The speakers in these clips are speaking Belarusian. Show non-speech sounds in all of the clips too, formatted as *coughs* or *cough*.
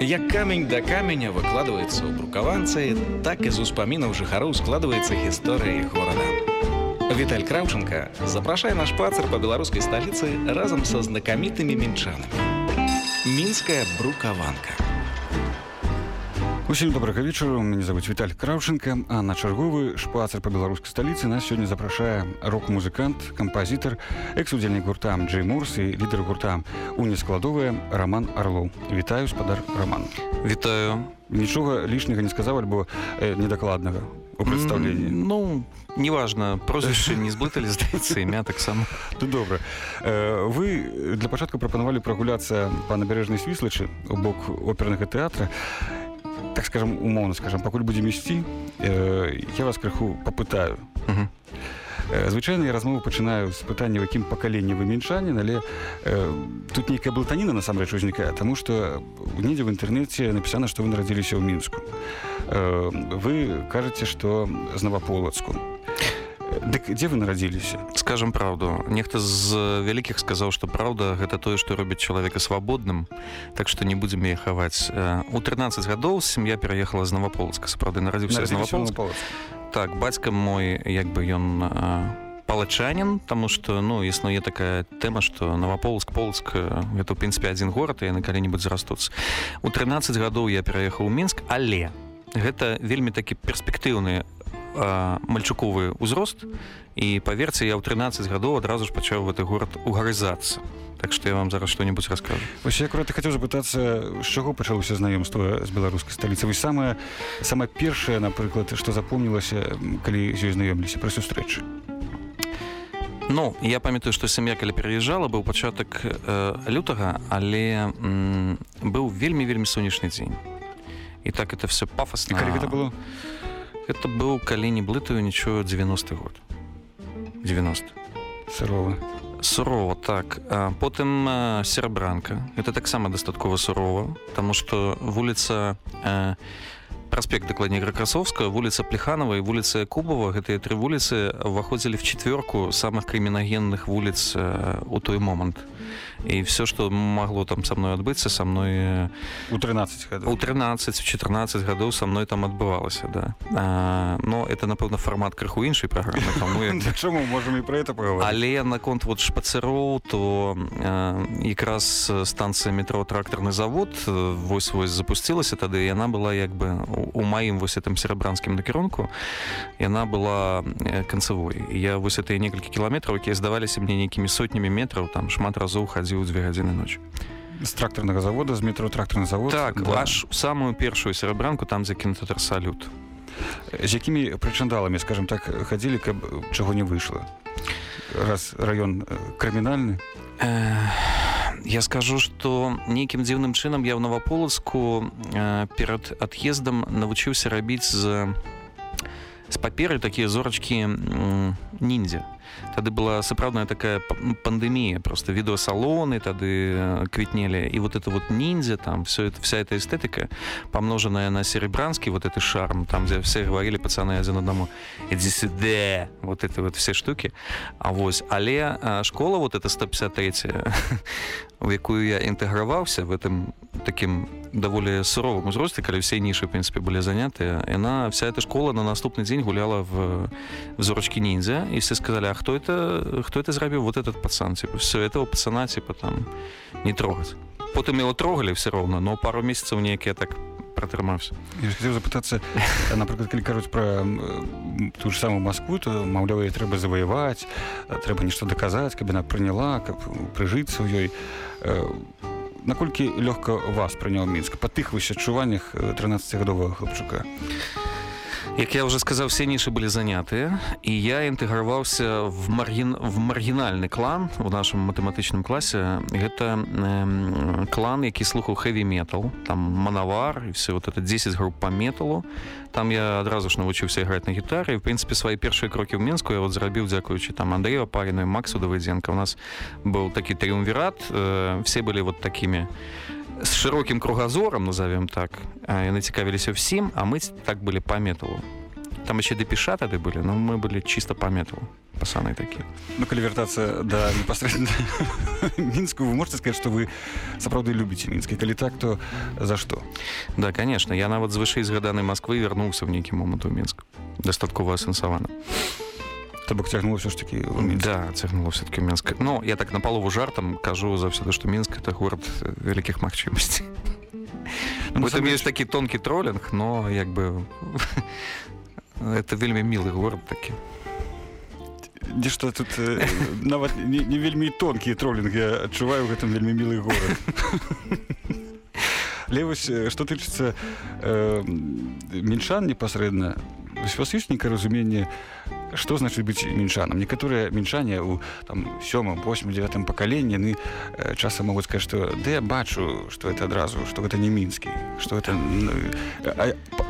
Як камень да каменя выкладваецца ў брукаванцы, так і з успамінаў жыхароў складваецца гісторыя іх горада. Віталь Краўченко запрашае на шпацыр па беларускай сталіцы разам са знакамітымі мінчанамі. Мінская брукаванка. Усім добрага вечару. Мяне зовут Віталь Краўченко а на чарговы шпацыр па беларускай сталіцы нас сёння запрашае рок-музыкант кампазітар экс-удзельнік гурта Джей Морс і лідар гурта унескладовая Роман Арлоў вітаю спадар Роман Вітаю. Нічога лішняга не сказаў альбо э, недакладнага у прадстаўленні? Ну неважно прозвішчы не зблыталі здаецца імя таксама. Ты добра. Э, вы для пачатку прапанавалі прагуляцца па набярэжнай свіслачы у бок опернага тэатра так скажем умоўна скажем пакуль будзем ісці э, я вас крыху попытаю. Мгм. Э, звычайна я размову пачынаю з пытання якім пакаленні вы мінчанін але э, тут нейкая блытаніна насамрэч узнікае тому что недзе в інтэрнэце напісана што вы нарадзіліся ў мінску э, вы кажаце што з наваполацку Дык дзе вы нарадзіліся? Скажем правду нехта з вялікіх сказаў што праўда гэта тое што робіць чалавека свабодным так што не будзем яе хаваць. У 13 гадоў сям'я пераехала з наваполацка сапраўды нарадзіўся з наваполацка Наваполацку. так бацька мой як бы ён палачанін таму што ну існуе такая тэма што наваполск полск гэта ў прынцыпе адзін горад і яны калі-небудзь зарастуцца у 13 гадоў я пераехаў у мінск але гэта вельмі такі перспектыўны мальчуковы ўзрост. І паверце я ў 13 гадоў адразу ж пачаў гэты горад угарызацца. Так што я вам зараз што-небудзь раскажу. Вось я акурат хацеў запытацца з чаго пачалося знаёмства з беларускай сталіцы? Вось самае самае першае напрыклад што запомнілася калі з ёй знаёміліся пры сустрэчы? Ну я памятаю што сям'я калі пераязджала быў пачатак э, лютага але м, быў вельмі вельмі сонечны дзень. І так это все пафосна калі гэта было это быў калі не блытаю нічого 90 год. 90 сырова сурова так. А потым серабранка это таксама дастаткова сурова тому что вуліца э, праспект дакладней гракрасовска вуліца плеханова і вуліца кубова гэтыя тры вуліцы ўваходзілі в четверку самых крымінагенных вуліц э, у той момант і все что магло там со мной адбыцца со мной э, у 13 гадоў у 13-14 гадоў са мной там адбывалася да. А, но это напэўна фармат крыху іншай праграмы таму *laughs* чаму можам і пра это паговорыць але наконт вот шпацыроў то э, якраз станцыя метро трактарны завод э, вось вось запусцілася тады яна была як бы у- у маім вось этом серабранскім накірунку яна была э, канцавой я вось это некалькі кіламетраў якія здаваліся мне нейкімі сотнямі метраў там шмат разоў хадзіў дзве гадзіны ночі з трактарнага завода з метро трактарны завод так да. аж у самую першую серабранку там за кінотеатр салют з якімі прычындаламі скажем так хадзілі каб чаго не выйшла раз раён э, крымінальны Э, Я скажу, што нейкім дзіўным чынам я ў наваполацку э, перад ад'ездам навучыўся рабіць з з паперы такія зорачкі ніндзя. Тады была сапраўдная такая па- м, пандэмія просто відэасалоны тады э, квітнелі. І вот это вот ніндзя там все это вся эта эстетыка помноженная на серебранскі вот это шарм там дзе все говорили пацаны адзін аднаму ідзі сюды вот это вот все штуки. А вось але а, школа вот это 153 у якую я інтэграваўся в этом таким даволі суровым узросце калі ўсе нішы прынцыпе былі занятыя яна вся эта школа на наступны дзень гуляла в в зорачкі ніндзя і все сказали а хто это хто это зрабіў вот этот пацан типа все этого пацана типа там не трогаць потым его трогалі все роўна но пару месяцаў неяк я так пратрымаўся хацеў запытацца напрыклад калі кажуць пра м, ту ж самую Маскву то маўляў яе трэба заваяваць а трэба нешта даказаць каб яна прыняла каб прыжыцца ў ёй Э, наколькі лёгка вас прыняў мінск па тых вось адчуваннях 13гадовага хлопчука Як я уже сказаў все нішы былі занятыя і я інтэграваўся в маргін в маргінальны клан у нашым матэматычным класе гэта э, клан які слухаў хэві метал там манавар і все вот это 10 груп по металу. Там я адразу ж навучыўся іграць на гітары в прынцыпе свае першыя крокі ў мінску я вот зрабіў дзякуючы там Андрею пареную Максу давыдзенка у нас быў такі трыумвірат э, все былі вот такімі з шырокім кругазорам назовем так А яны цікавіліся ўсім а мы так былі па металу там еще депиша тады были но мы были чисто по металу пасаны такие. Ну калі вяртацца да *laughs* непасрэдна мінску вы можете сказать что вы сапраўды любіце мінскі калі так то за что? Да конечно. Я нават з вышэй згаданай москвы вярнуўся в нейкі момант у мінск дастаткова асэнсавана то бок цягнула все ж таки да цягнула все-таки мінска Ну я так на палову жартам кажу заўсёды што мінск это город вялікіх магчымасцей *laughs* ну, там есть такі тонкі троллинг но як бы *laughs* это вельмі мілы город такі дзе што тут э, нават не, не вельмі тонкія троллінг я адчуваю гэтым вельмі мілы горад *laughs* левось што тычыцца э, мінчан непасрэдна вас ёсць нейкае разуменне што значыць быць мінчанам некаторыя мінчане у там сёмым восьмым девятым пакаленні яны э, часам могуць сказаць што ды я бачу што это адразу што гэта не мінскі што это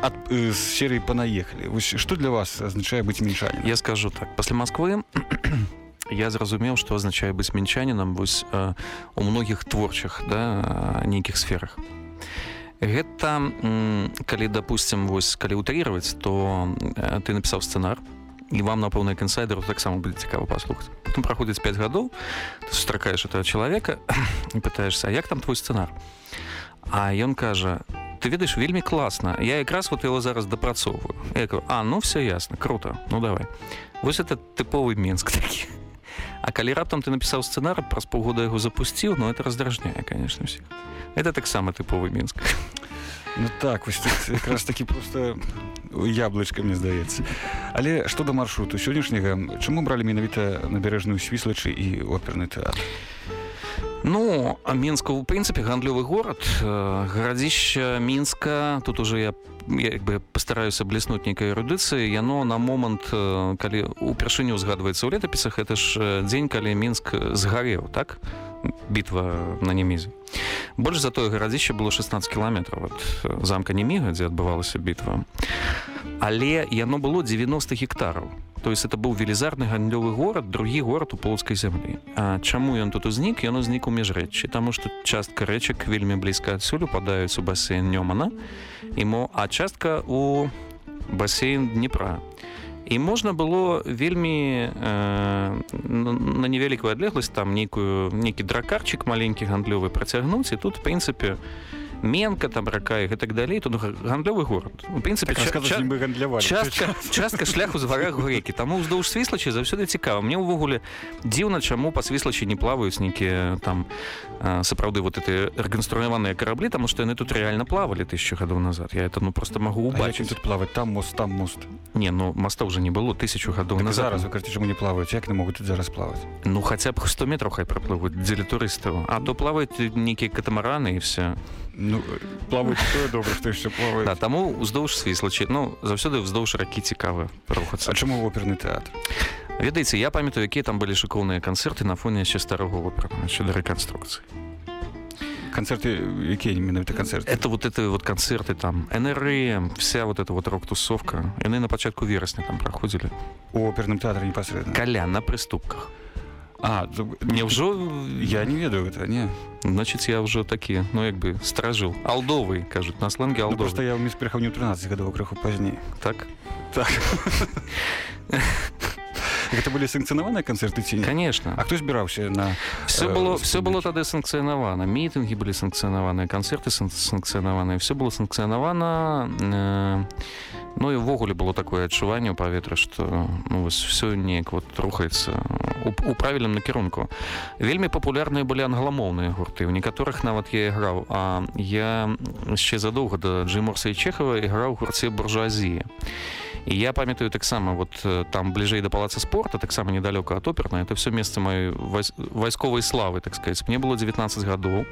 ад з серыі панаехалі вось што для вас азначае быць мінчанем я скажу так. Пасля москвы *clears throat* я зразумеў што азначае быць мінчанінам вось э, у многіх творчых да нейкіх сферах. Гэта калі допустим вось калі утрировать то э, ты напісаў сцэнар і вам напэўна кансайдеру таксама будзе цікава паслухаць. Потым праходзіць 5 гадоў сустракаеш этого чалавека *coughs* і пытаешься як там твой сцэнар? А ён кажа ты ведаеш вельмі класна. Я якраз вот его зараз дапрацоўваю а ну все ясно круто ну давай вось это тыповы мінск *laughs* такі. А калі раптам ты напісаў сцэнар праз паўгода яго запусціў но ну, это раздражняе конечно всех. Это таксама тыповы мінск *laughs* ну так вось якраз такі просто яблычка мне здаецца. Але што да маршруту сённяшняга чаму бралі менавіта набярэжную свіслачы і оперны тэатр? Ну а мінска у прынцыпе гандлёвы горад э, гарадзішча мінска тут уже я як бы пастараюся бліснуць нейкай эрудыцыі яно на момант э, калі упершыню узгадваецца ў летапісах это ж э, дзень калі мінск згарэў так? Бітва на немезе больш за тое гарадзіще было 16 кіламетраў. От замка неміга дзе адбывалася бітва. Але яно было 90 гектараў. То есть это быў велізарны гандлёвы горад другі горад у полацкай зямлі. А чаму ён тут узнік? Ён узнік у міжрэччы таму што частка рэчак вельмі блізка адсюль упадаюць у басейн нёмана. І мо а частка у басейн днепра і можна было вельмі э, на невялікую адлегласць там нейкую нейкі дракарчык маленькі гандлёвы працягнуць. І тут в прынцыпе у менка там рака і так далей тут гандлёвы горад. У прынцыпе так, ча ча гандлявалі частка, частка *laughs* шляху з варах грэкі таму ўздоўж свіслачы заўсёды цікава. Мне ўвогуле дзіўна чаму па свіслачы не плаваюць нейкія там сапраўды вот эти рэканструяваныя караблі таму што яны тут рэальна плавалі тысячу гадоў назад. Я это ну просто магу убачыць. тут плаваць? Там мост там мост. Не ну моста уже не было тысячу гадоў так на зараз кажце чаму не плаваюць? Як не могуць тут зараз плаваць? Ну хаця б 100 метров хай праплываюць дзеля турыстаў а то плаваюць нейкія катамараны і все ну плаваюць добра што яшчэ плаваюць да, таму уздоўж свіслачы ну заўсёды ўздоўж ракі цікавы рухацца. Чаму оперны тэатр? Ведаеце я памятаю якія там былі шыкоўныя канцэрты на фоне яшчэ старого опера щодо рэканструкцыі. Концерты якія менавіта канцэрт это вот это вот канцэрты там нрм вся вот эта вот рок-тусовка. Яны на пачатку верасня там праходзілі. У оперным тэатры непасрэдна. Каля на прыступках А няўжо я не ведаю гэта не. значит я ўжо такі ну як бы стражыў алдовы кажуць на сланге ал ну, просто я міс перахаўню 13 гадоў крыху пазней так? Так. Гэта былі санкцыянаваныя канцэрты ці конечно. А хто збіраўся на все было все было тады санкцыянавана мітынгі былі санкцыянаваныя канцэрты санкцыянаваныя все было санкцыянавана э, Ну і ўвогуле было такое адчуванне ў паветра што ну, все неяк вот рухаецца у, у правільным накірунку вельмі папулярныя былі англамоўныя гурты у некаторых нават я іграў а я яшчэ задоўга да джиморса і чехава іграў гурце буржуазія і я памятаю таксама вот там бліжэй да палаца спорта таксама недалёка ад оперна это все месца маёй вайсковай славы так сказать. Мне было 19 гадоў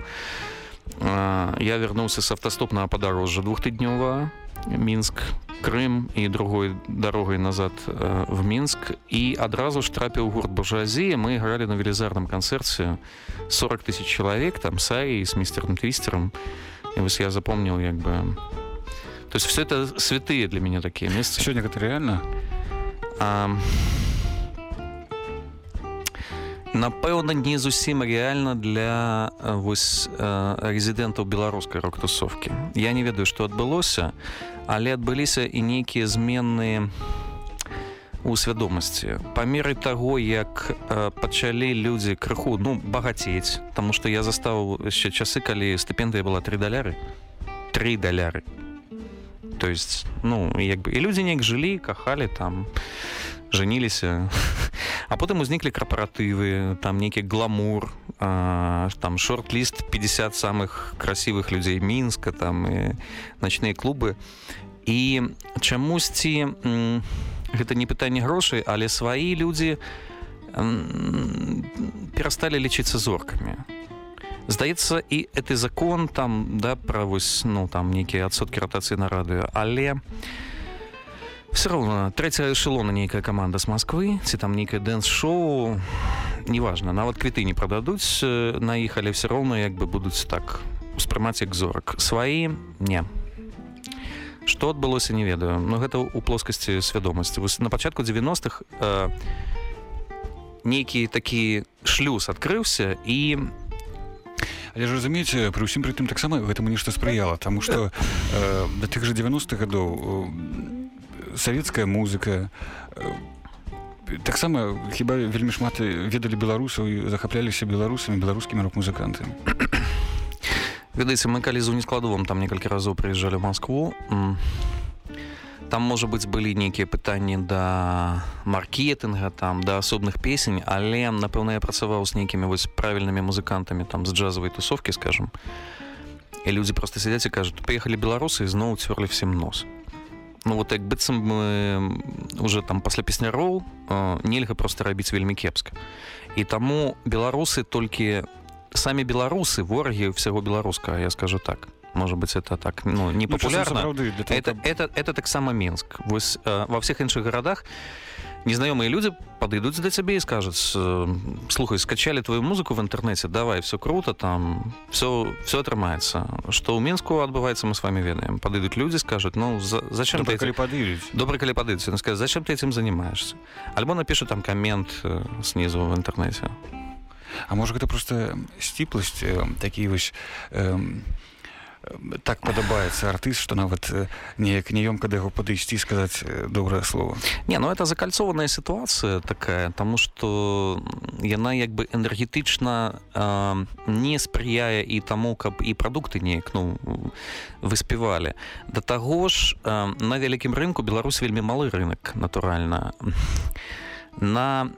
я вярнуўся с автастопнага падарожжа двухтыднёва мінск Крым і другой дарогай назад э, в мінск. І адразу ж трапіў гурт буржуазія мы гралі на велізарным канцэрце. 40 тысяч чалавек там саі з містерным твістером. І вось я запомніў як бы то есть все это святые для мяне такія месцы сёння гэта реально а... напэўна не зусім рэальна для э, вось рэзідэнтаў беларускай рок-тусовкі. Я не ведаю што адбылося але адбыліся і нейкія зменныя у свядомасці. Па меры таго як пачалі людзі крыху ну багацець Таму што я застаў яшчэ часы калі стыпендыя была три даляры. Три даляры. То есть ну як бы і людзі неяк жылі кахалі там жаніліся *laughs* а потым узніклі карпаратывы там нейкі гламур а, там шорт-ліст 50 самых красивых людзей мінска там і начныя клубы. І чамусьці гэта не пытанне грошай але свае людзі перасталі лічыцца зоркамі здаецца і гэты закон там да пра вось ну там нейкія адсоткі ратацыі на радыё але все роўно трэця эшелона нейкая каманда з Масквы ці там нейкае дэнс-шоу неважна нават квіты не прададуць на іх але все роўно як бы будуць так успрымаць як зорак свае не. Что адбылося не ведаю но гэта у плоскасці свядомасці вось на пачатку 90-х э, нейкі такі шлюз адкрыўся і Але ж разумееце пры ўсім пры тым таксама гэтаму нешта спрыяла таму што э, да тых жа 90-х гадоў э, савецкая музыка. Э, таксама хіба вельмі шмат ведалі беларусаў і захапляліся беларусамі беларускімі рок-музыкантамі? Ведаеце мы калі з унескладовым там некалькі разоў прыязджалі Москву там можа быць былі нейкія пытанні да маркетынга там да асобных песень але напэўна я працаваў з нейкімі вось правільнымі музыкантамі там з джазавай тусовкі скажем і людзі просто сядзяць і кажуць паехалі беларусы зноў цвёрлі всем нос Ну вот як быццам мы уже там пасля песняроў нельга просто рабіць вельмі кепска. І таму беларусы толькі самі беларусы ворагі ўсяго беларускага я скажу так. Может быть это так ну не популярно ну, для того, это, это это таксама мінск вось э, во всех іншых гарадах незнаёмыя люди подойдуць да цябе і скажуць слухай скачалі твою музыку в інтэрнэце давай все круто там все все атрымаецца что ў мінску адбываецца мы с вами ведаем подойдут люди скажут ну за, зачем добрый, ты калі добрый калі падыцца сказать зачем ты этим занимаешься? Альбо напишу там коммент э, снизу в інтэрнэце а может гэта просто сціпласць э, такі вось э, так падабаецца артыст что нават неяк неёмка да яго падысці сказаць добрае слово не ну это закальцованая сітуацыя такая тому что яна як бы энергетычна э, не спрыяе і таму каб і прадукты неяк ну выспявалі да таго ж э, на вялікім рынку Беларусь вельмі малы рынок натуральна. На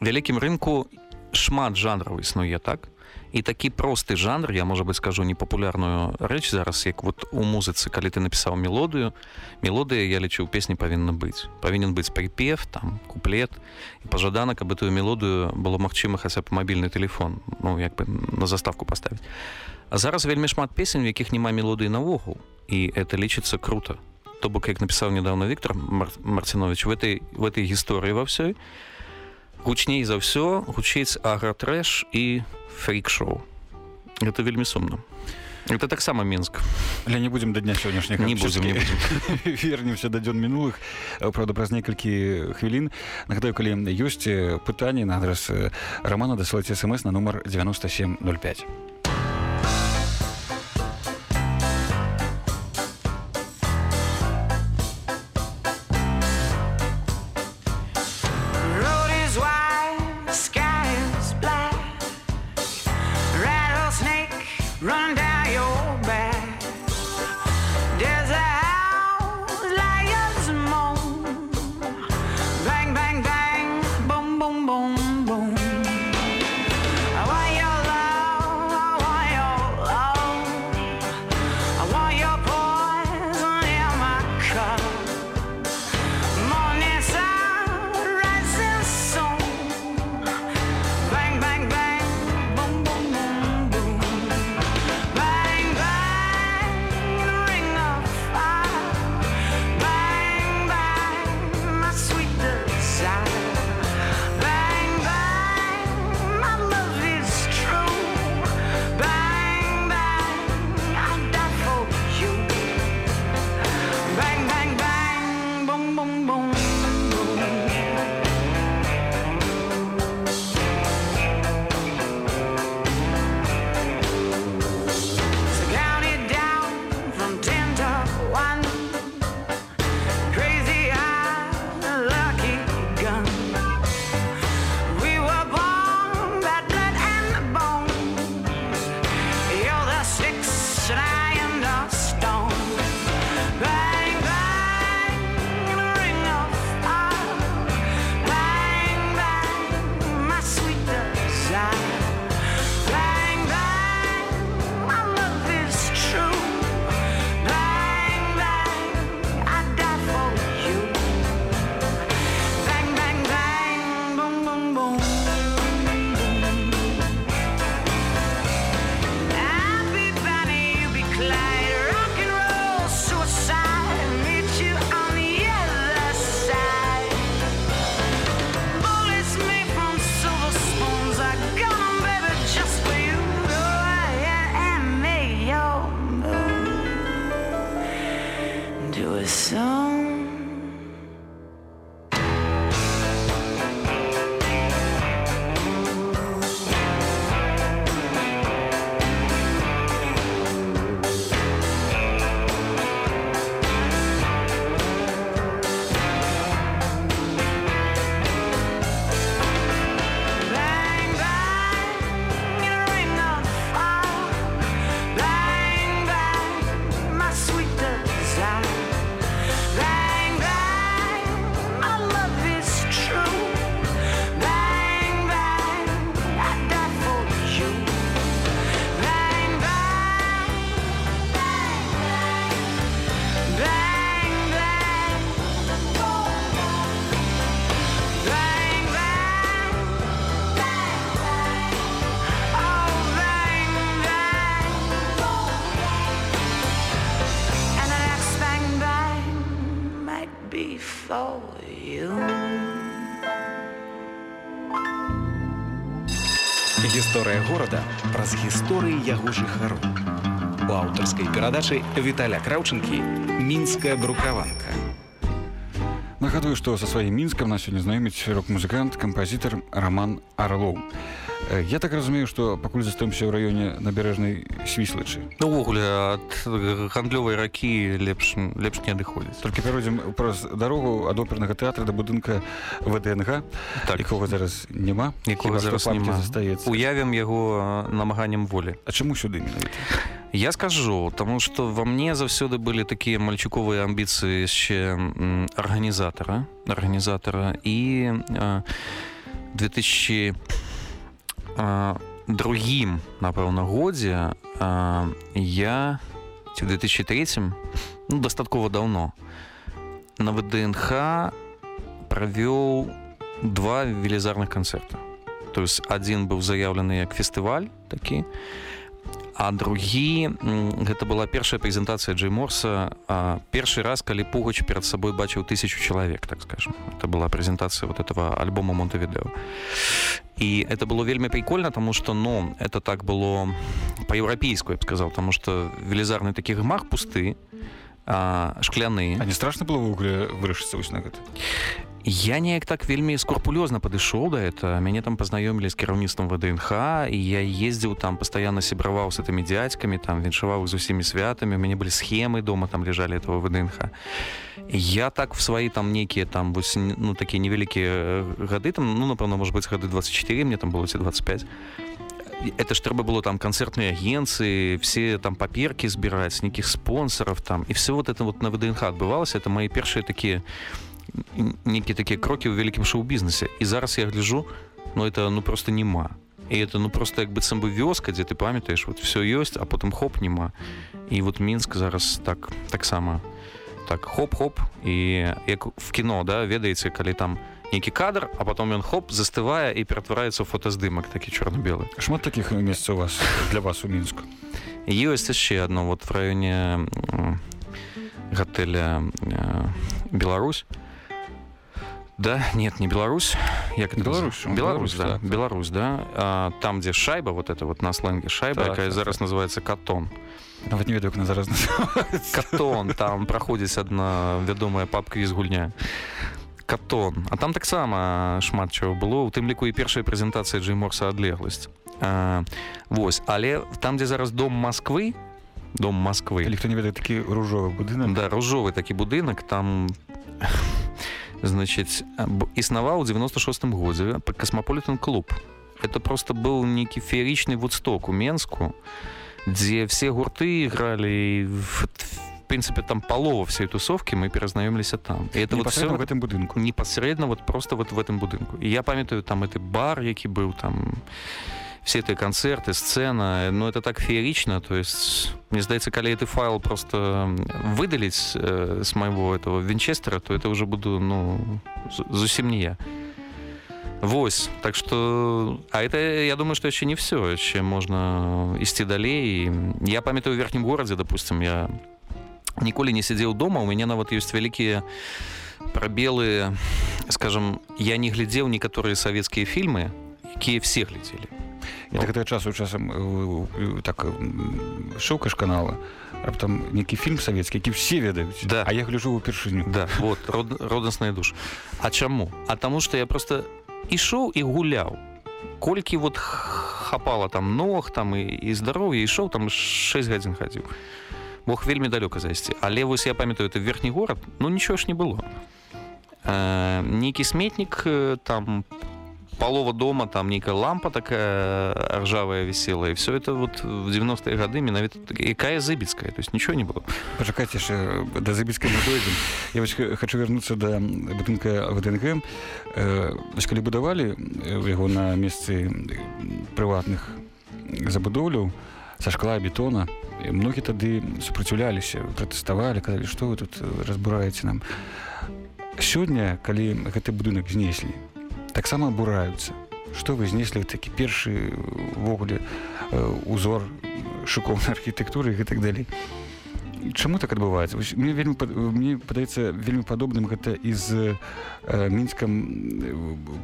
вялікім рынку шмат жанраў існуе так і такі просты жанр я можа быть скажу непапулярную рэч зараз як вот у музыцы калі ты напісаў мелодыю мелодыя я лічу песні павінна быць. Павінен быць припев там куплет. І пажадана каб этую мелодыю было магчыма хаця б мабільны телефон ну як бы на заставку поставить а зараз вельмі шмат песень в якіх няма мелодыі наогул. І это лічыцца круто. То бок як напісаў недавно Віктор Мар марцинович в этой в этой гісторыі во всёй гучней за ўсё гучыць агратрэш і фрик-шоу. Это вельмі сумна это таксама мінск але не будем да дня сённяшняга не будем, не будем. *laughs* вернемся да дзён мінулых правда праз некалькі хвілін нагадаю калі ёсць пытанні на адрес романа дасылаць смс на нумар 9705 праз гісторыі яго жыхароў. У аўтарскай перадачы Віталя Краўчынкі мінская брукаванка. Нагадую, што са сваім мінскам нас сёння знаёміць рок-музыкант, кампазітар Раман Арлоў. Э, Я так разумею, што пакуль застаёмся ў раёне набярэжнай свіслачы. Ну, увогуле ад гандлёвай ракі лепш лепш не адыходзіць Толькі пяройдзем праз дарогу ад опернага тэатра да будынка ВДНГ, так якога зараз няма, якога зараз няма застаецца. уявім яго намаганнем волі А чаму сюды менавіта? Я скажу, тому что во мне заўсёды были такие мальчуковые амбиции еще организатора, организатора. И э, 2000 другим, напэўна, годзе я ці ў 2003 ну, дастаткова даўно на ВДНХ правёў два велізарных канцэрта. То есть адзін быў заяўлены як фестываль такі, а другі м, гэта была першая прэзентацыя Джей Морса а, першы раз калі пугач перад сабой бачыў тысячу чалавек так скажем это была прэзентацыя вот этого альбома монтевидео. І это было вельмі прикольно тому что ну это так было по-еўрапейску я б сказал потому что велізарны такі гмах пусты а, шкляны А не страшна было ўвогуле вырашыцца вось на гэта? Я неяк так вельмі скрупулёзна падышоў да это мяне там пазнаёмілі з кіраўніцтвам ВДНХ і я ездзіў там пастаянна сябраваў с этими дзядзькамі там віншаваў з усімі святамі. У мяне былі схемы дома там лежалі этого ВДНХ я так в свои там нейкія там вось ну такія невялікія э, гады там ну напэўна может быть гады 24 мне там было ці 25 это ж трэба было там канцэртныя агенцыі все там паперки збіраць нейкіх спонсоров там. І все вот это вот на ВДНХ адбывалася это мои першыя такія нейкія такія крокі ў вялікім шоу-бізнесе і зараз я гляжу ну это ну просто няма і это ну просто як быццам бы вёска дзе ты памятаеш вот все ёсць а потым хоп няма і вот мінск зараз так таксама так хоп-хоп і як в кіно да ведаеце калі там нейкі кадр а потом ён хоп застывае і ператвараецца ў фотаздымак такі чорна-белы Шмат такіх месцаў у вас для вас у мінску. ёсць яшчэ одно вот в раёне гатэля э, Беларусь да нет не Беларусь як это Беларусь, называется? Беларусь Беларусь, да так. Беларусь да а, там где шайба вот это вот на сленге шайба Так, якая так, зараз так. называется катон Нават не ведаю, як на зараз *laughs* называецца. катон там праходзіць адна вядомая папка з гульня катон. А там таксама шмат чаго было у тым ліку і першая прэзентацыя джейморса адлегласць. А, вось але там дзе зараз дом Москвы дом Москвы Калі хто не ведае такі ружовы будынак. да ружовы такі будынак там *laughs* значыць б- існаваў у 96 годзе касмаполитен клуб. Это просто быў нейкі феерічны вудсток у менску дзе все гурты игралі в, в принципе там полова всей тусовки мы перазнаёміліся там. І это вот все в гэтым будынку. непосредственно вот просто вот в этом будынку і я памятаю там это бар які быў там все эти концерты сцена. Но это так феерично то есть мне здаецца калі ты файл просто выдаліць э, с моего этого винчестера то это уже буду ну зусім не я. Вось. Так что а это я думаю что еще не все яшчэ можна ісці далей я памятаю у верхнім горадзе допустим я ніколі не сидзеў дома у мяне нават ёсць вялікія пробелы скажем я не глядзеў некаторыя савецкія фільмы якія все глядзелі Я так гэтага часу часам э, э, так м, шоўкаш канала раптам нейкі фільм савецкі які все ведаюць Да. а я гляджу упершыню Да, вот, род, роднасная душ. А чаму? А таму, што я просто ішоў і гуляў. Колькі вот хапала там ног там і, і здароўя, ішоў там 6 гадзін хадзіў. Бог вельмі далёка зайсці. Але вось я памятаю, это верхні горад, ну нічого ж не было. Э, нейкі сметнік э, там полова дома, там нейкая лампа такая ржавая висела, и все это вот в 90-е годы менавіта так- і Кая Зыбіцкая, то есть ничего не было. пачакайце яшчэ да забіцкай мы дойдзем я вось х- хочу вернуцца да будынка вднг Э, вось калі будавалі э, яго на месцы прыватных забудоўляў са шкла бетона. І многі тады супраціўляліся пратэставалі казалі што вы тут э, разбураеце нам? Сёння калі гэты будынак знеслі таксама абураюцца што вы знеслі такі першы ввогуле узор шыкоўнай архітэктуры і гэтак далей Чаму так адбываецца мне вельмі мне падаецца вельмі падобным гэта і з э, мінскам э,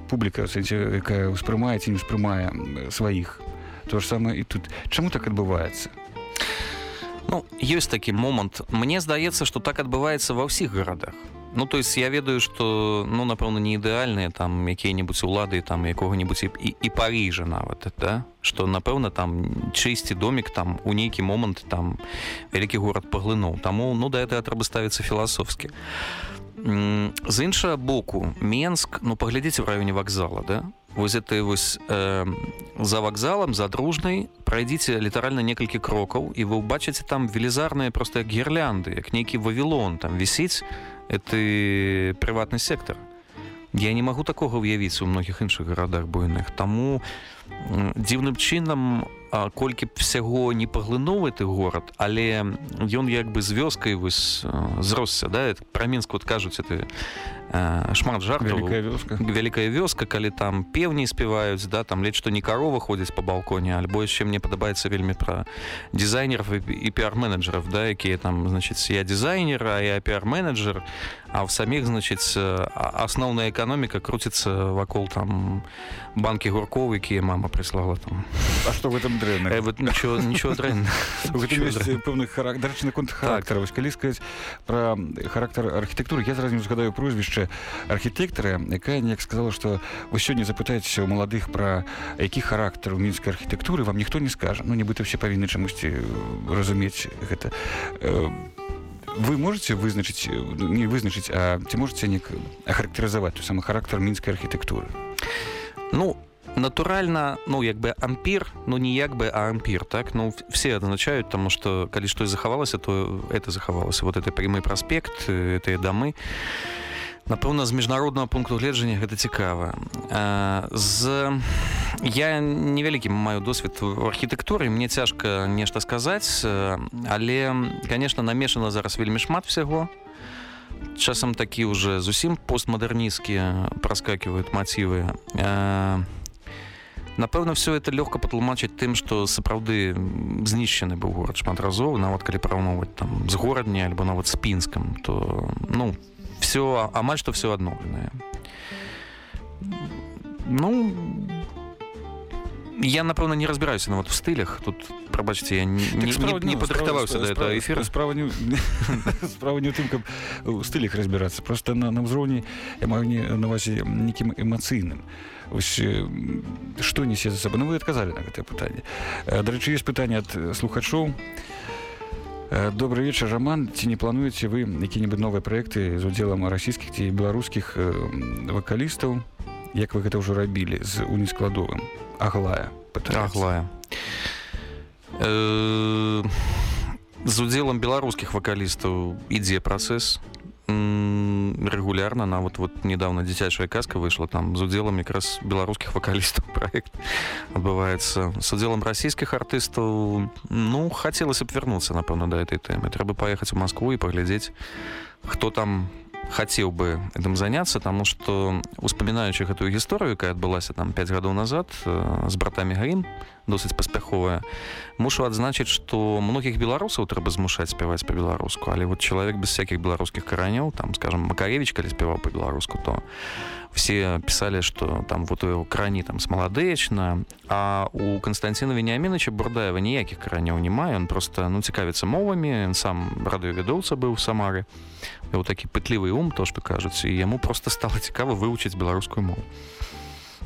публіка якая ўспрымае ці не ўспрымае сваіх то ж самае і тут чаму так адбываецца Ну, ёсць такі момант. Мне здаецца, што так адбываецца ва ўсіх гарадах. Ну, то есть я ведаю, што ну напэўна не ідэальныя там якія-небудзь улады там якога-небудзь і, і, Паріжа нават да? што напэўна там чысці домік там у нейкі момант там вялікі горад паглынуў таму ну да этого трэба ставіцца філасофскі з іншага боку Менск ну паглядзіце ў раёне вакзала да вось это вось э, за вакзалам за дружнай прайдзіце літаральна некалькі крокаў і вы ўбачыце там велізарныя просто як гірлянды як нейкі вавілон там вісіць это прыватны сектор. Я не магу такога ўявіць у многіх іншых гарадах буйных. Таму м, дзіўным чынам а, колькі б всяго не паглынуў гэты горад але ён як бы з вёскай вось зросся да? Пра мінск вот кажуць это шмат жартаў. Вялікая вёска. Вялікая вёска калі там пеўні спяваюць да? Там ледзь што не карова ходзіць по балконе альбо яшчэ мне падабаецца вельмі пра дизайнеров і, піар-менеджеров да? Якія там значыць я дизайнер а я піар-менеджер а в саміх значыць а- асноўная эканоміка круціцца вакол там банкі гуркоў якія мама прыслала там. А што в этом дрэнна э, вот нічого нічого дрэнна У гэтым ёсць пэўны характар дарэчы наконт характара вось калі сказаць пра характар архітэктуры я зараз не згадаю прозвішча архітэктара якая неяк сказала што вы сёння запытаецеся ў маладых пра які характар у мінскай архітэктуры вам ніхто не скажа ну нібыта все павінны чамусьці э, разумець гэта Э, вы можете вызначыць э, не вызначыць а ці можете неяк ахарактарызаваць той самы характар мінскай архітэктуры Ну, натуральна ну як бы ампір ну не як бы а ампір так? Ну все адзначаюць тому что калі штось захавалася то это захавалася вот это прямы праспект э, этыя дамы напэўна з міжнароднага пункту гледжання гэта цікава А, з я невялікі маю досвед в архітэктуры мне цяжка нешта сказаць э, але конечно намешана зараз вельмі шмат всяго. Часам такі уже зусім постмадэрнісцкія праскакивают мотивы Э, напэўна все это лёгка патлумачыць тым што сапраўды знішчаны быў горад шмат разоў нават калі параўноўваць там з горадні альбо нават з пінскам то ну все амаль што все адноўленае. Ну я напэўна не разбіраюся нават в стылях. Тут прабачце я не, не, не, не падрыхтаваўся да этого эфира справа не справа не ў *laughs* тым каб у стылях разбірацца. Просто на на ўзроўні я маю не на увазе нейкім эмацыйным. Ось э, што несе за сабой? Ну вы адказалі на гэтае пытанне. Э, дарэчы есть пытанне ад слухачоў. Э, добрый вечар роман ці не плануеце вы які-небудзь новыя праекты з удзелам расійскіх ці беларускіх вакалістаў як вы гэта ўжо рабілі з унескладовым. Аглая. Аглая. Э, З удзелам беларускіх вакалістаў ідзе працэс рэгулярна. Нават вот недавно дзіцячая казка выйшла там з удзелам якраз беларускіх вакалістаў. *laughs* Проект адбываецца. З удзелам расійскіх артыстаў. Ну хацелася б вярнуцца напэўна да этой тэмы. Трэба паехаць у Маскву і паглядзець хто там хацеў бы этим заняться таму что успамінаючы гэтую гісторыю якая адбылася там 5 гадоў назад э, з братамі грім досыць паспяховая мушу адзначыць что многіх беларусаў трэба змушаць спяваць по-беларуску але вот чалавек без всяких беларускіх каранёў там скажем макаревич калі спяваў по-беларуску то все писали, что там вот у яго крані там смаладэчна а у Константина Вениаминовича Бурдаева ніякіх краняў не мае он просто ну цікавіцца мовамі он сам радыёвядоўца быў в самары вот такі пытлівы ум то что кажуць і яму просто стало цікава вывучыць беларускую мову.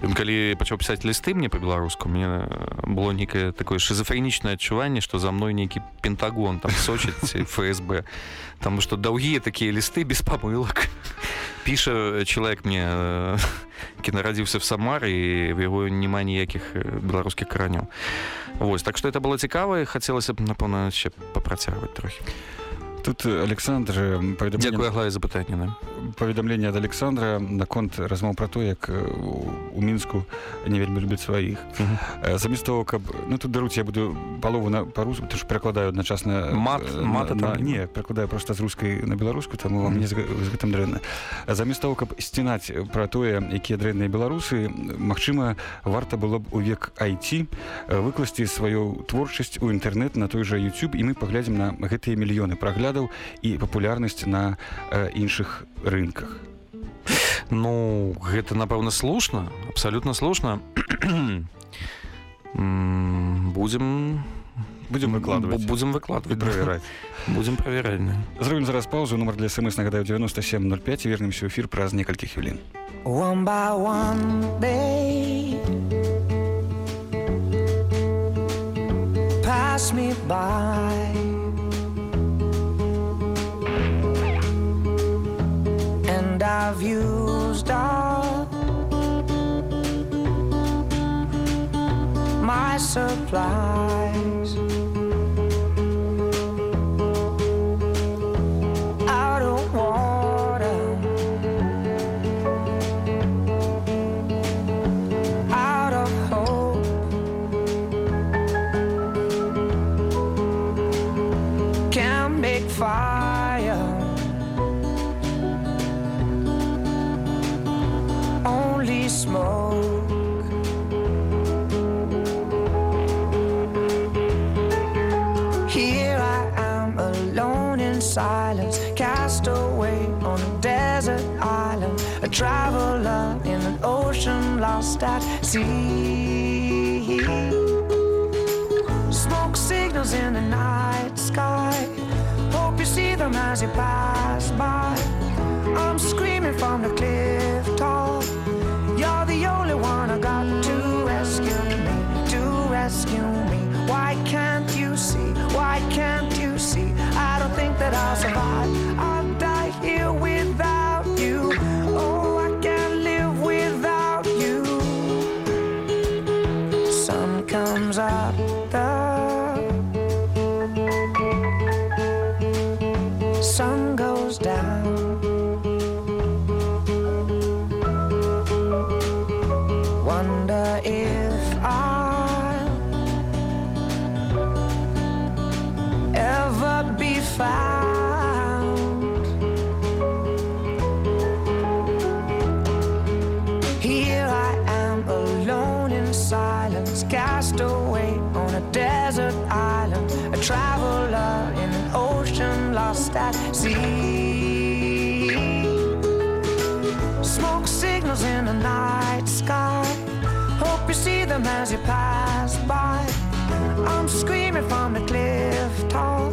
Ён калі пачаў пісаць лісты мне по-беларуску мне было некае такое шизофренічнае адчуванне што за мной нейкі пентагон там сочыць *laughs* ФСБ Таму што даўгія такія лісты без памылак піша чалавек мне *laughs* які нарадзіўся в самары і в яго няма ніякіх беларускіх караняў Вось так што это было цікава і хацелася б напэўна яшчэ папрацягваць трохі тут александр паведамленне... Дякую аглае запытанне да? паведамленне ад александра наконт размоў пра то як у мінску не вельмі любяць сваіх замест того каб ну тут даруць я буду палову на па-руску ты ж перакладаю адначасна мат, мат на, не перакладаю просто з рускай на беларуску таму вам мне з, гэтым дрэнна. Замест того каб сцінаць пра тое якія дрэнныя беларусы Мачыма варта было б у век айти выкласці сваю творчасць у інтэрнет на той жа youtube і мы паглядзім на гэтыя мільёны. Праглядаў пераглядаў і папулярнасць на э, іншых рынках. Ну гэта напэўна слушна абсалютна слушна. Будем будем выкладывать будем выкладывать проверять будем праверальны зробім зараз паузу нумар для смс нагадаю 9705 вернемся эфир праз некалькі хвілін. One by one day pass me by I've used up my supplies. Smoke. Here I am alone in silence, cast away on a desert island, a traveler in an ocean lost at sea. Smoke signals in the night sky. Hope you see them as you pass by. I'm screaming from the cliff that I'll survive. As you pass by. I'm screaming from the cliff top.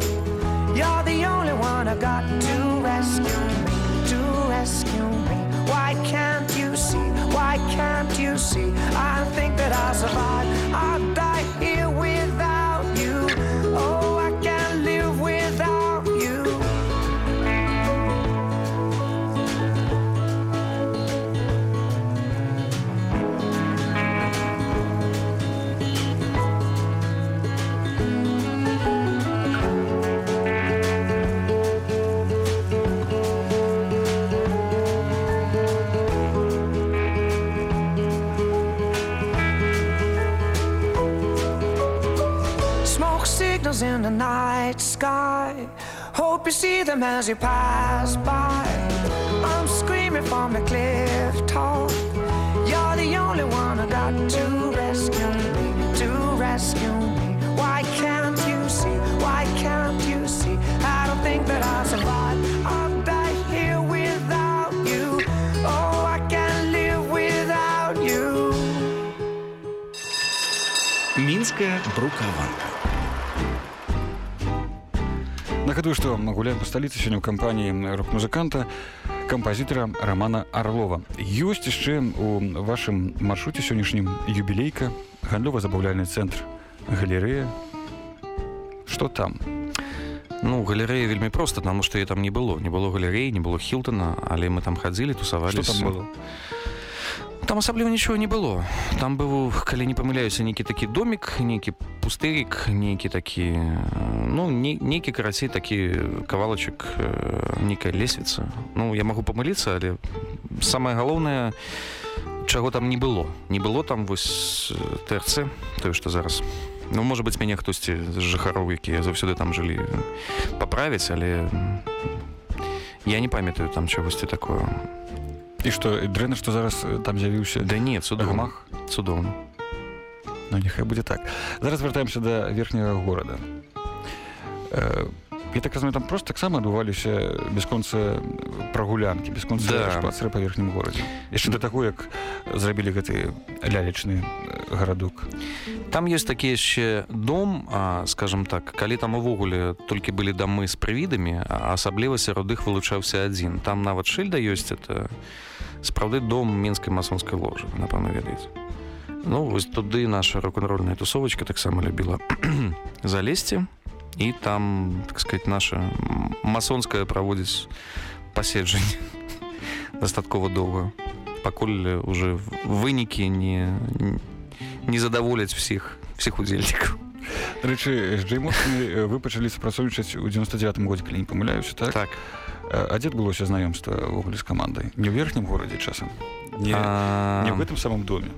You're the only one I've got to rescue me, to rescue me. Why can't you see? Why can't you see? I think that I'll survive. see them as you pass by. I'm screaming from the cliff top. You're the only one I got to rescue me, to rescue me. Why can't you see? Why can't you see? I don't think that I survive. I'll Нагадую, што гуляем па сталіцы сёння ў кампаніі рок-музыканта кампазітара романа Арлова. Ёсць яшчэ у вашым маршруце сённяшнім юбілейка, гандлёва-забаўляльны цэнтр, галерэя. Што там? Ну галерэя вельмі проста таму што я там не было не было галерэі не было хілтона але мы там хадзілі тусавалі Што там было? Там асабліва нічого не было. Там быў калі не памыляюся нейкі такі домик нейкі пустырик нейкі такі ну не, нейкі карацей такі кавалачак нейкая лесвіца ну я магу памыліцца але самае галоўнае чаго там не было. Не было там вось трц тое што зараз. Ну можа быть мяне хтосьці з жыхароў якія заўсёды там жылі паправіць але я не памятаю там чагосьці такое І што дрэнна, што зараз э, там з'явіўся да не цудоўна гамах? цудоўна Ну, няхай будзе так. Зараз вяртаемся да верхняга горада. Э, я так разумею, там просто таксама адбываліся бясконца прагулянкі, бясконца Да. шпацыры па верхнім горадзе. Яшчэ да таго, як зрабілі гэты лялечны э, гарадок. там ёсць такі яшчэ дом а, скажем так калі там увогуле толькі былі дамы з прывідамі а асабліва сярод іх вылучаўся адзін там нават шыльда ёсць это сапраўды дом менскай масонскай ложы напэўна ведаеце ну вось туды наша рок-н-рольная тусовачка таксама любіла *clears throat* залезці і там так сказать наша масонская праводзіць паседжанне *laughs* дастаткова доўга пакуль уже вынікі не не задаволяць всіх всіх удзельнікаў Рэчы, з Джеймосамі вы пачалі супрацоўнічаць у 99 годзе, калі не памыляюся, так? так. А а дзе адбылося знаёмства ўвогуле з камандай? Не ў верхнім горадзе часам? Не, а, не ў гэтым самым доме.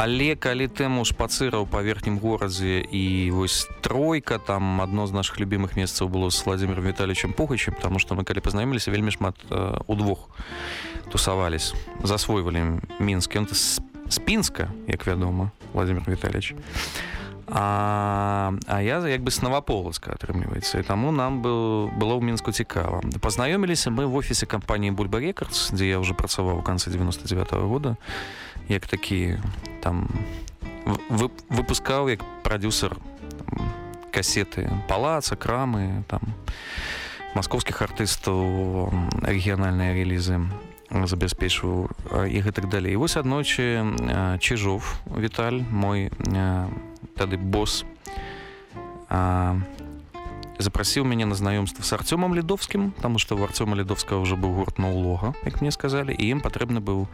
але калі тэму шпацыраў па верхнім горадзе і вось тройка там адно з наших любимых месцаў было з владимиром віталічем пугачем потому что мы калі пазнаёміліся вельмі шмат э, удвух тусавались засвойвалі мінскі он спінска як вядома владимир віталіч А, а я як бы с наваполацка атрымліваецца. І таму нам был было ў мінску цікава. Пазнаёміліся мы в офісе кампаніі бульба рекордс дзе я уже працаваў у канцы 99 -го года як такі там вы, выпускаў як прадюсер там, касеты палаца крамы там маскоўскіх артыстаў рэгіянальныя рэлізы забяспечваў а, і гэтак далей. Вось аднойчы а, чижов Віталь мой а, тады босс запрасіў мяне на знаёмства с арцёмам лідовскім таму што у арцёма лідовскага ўжо быў гурт ноулога як мне сказалі і ім патрэбны быў